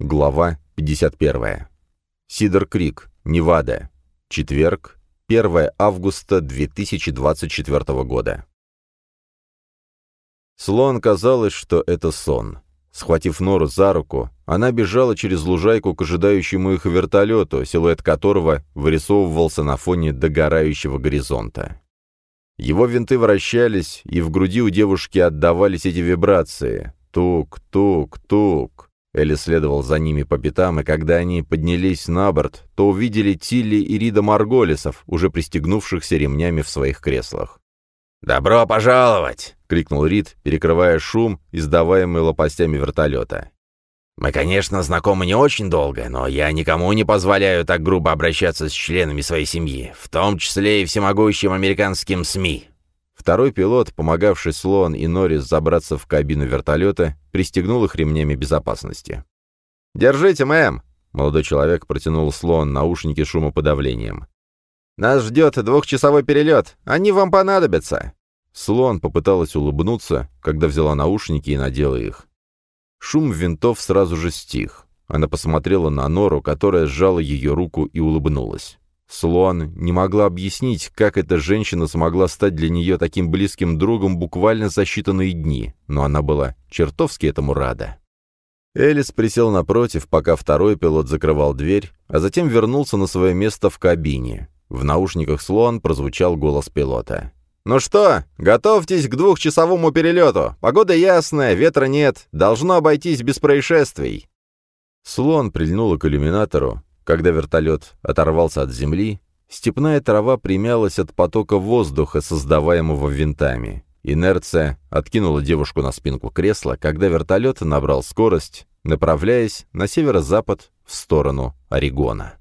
Глава 51. Сидер Крик, Невада. Четверг, 1 августа 2024 года. Слон казалось, что это сон. Схватив Нору за руку, она бежала через лужайку к ожидающему их вертолету, силуэт которого вырисовывался на фоне догорающего горизонта. Его винты вращались, и в груди у девушки отдавались эти вибрации. Тук-тук-тук. Элли следовал за ними по пятам, и когда они поднялись на борт, то увидели Тилли и Рида Марголисов, уже пристегнувшихся ремнями в своих креслах. «Добро пожаловать!» — крикнул Рид, перекрывая шум, издаваемый лопастями вертолета. «Мы, конечно, знакомы не очень долго, но я никому не позволяю так грубо обращаться с членами своей семьи, в том числе и всемогущим американским СМИ. Второй пилот, помогавший Слоан и Норрис забраться в кабину вертолета, пристегнул их ремнями безопасности. «Держите, мэм!» — молодой человек протянул Слоан наушники шумоподавлением. «Нас ждет двухчасовой перелет. Они вам понадобятся!» Слоан попыталась улыбнуться, когда взяла наушники и надела их. Шум винтов сразу же стих. Она посмотрела на Нору, которая сжала ее руку и улыбнулась. Слоан не могла объяснить, как эта женщина смогла стать для нее таким близким другом буквально за считанные дни, но она была чертовски этому рада. Элис присел напротив, пока второй пилот закрывал дверь, а затем вернулся на свое место в кабине. В наушниках Слоан прозвучал голос пилота. «Ну что, готовьтесь к двухчасовому перелету. Погода ясная, ветра нет, должно обойтись без происшествий». Слон прильнула к иллюминатору, когда вертолет оторвался от земли, степная трава примялась от потока воздуха, создаваемого винтами. Инерция откинула девушку на спинку кресла, когда вертолет набрал скорость, направляясь на северо-запад в сторону Орегона.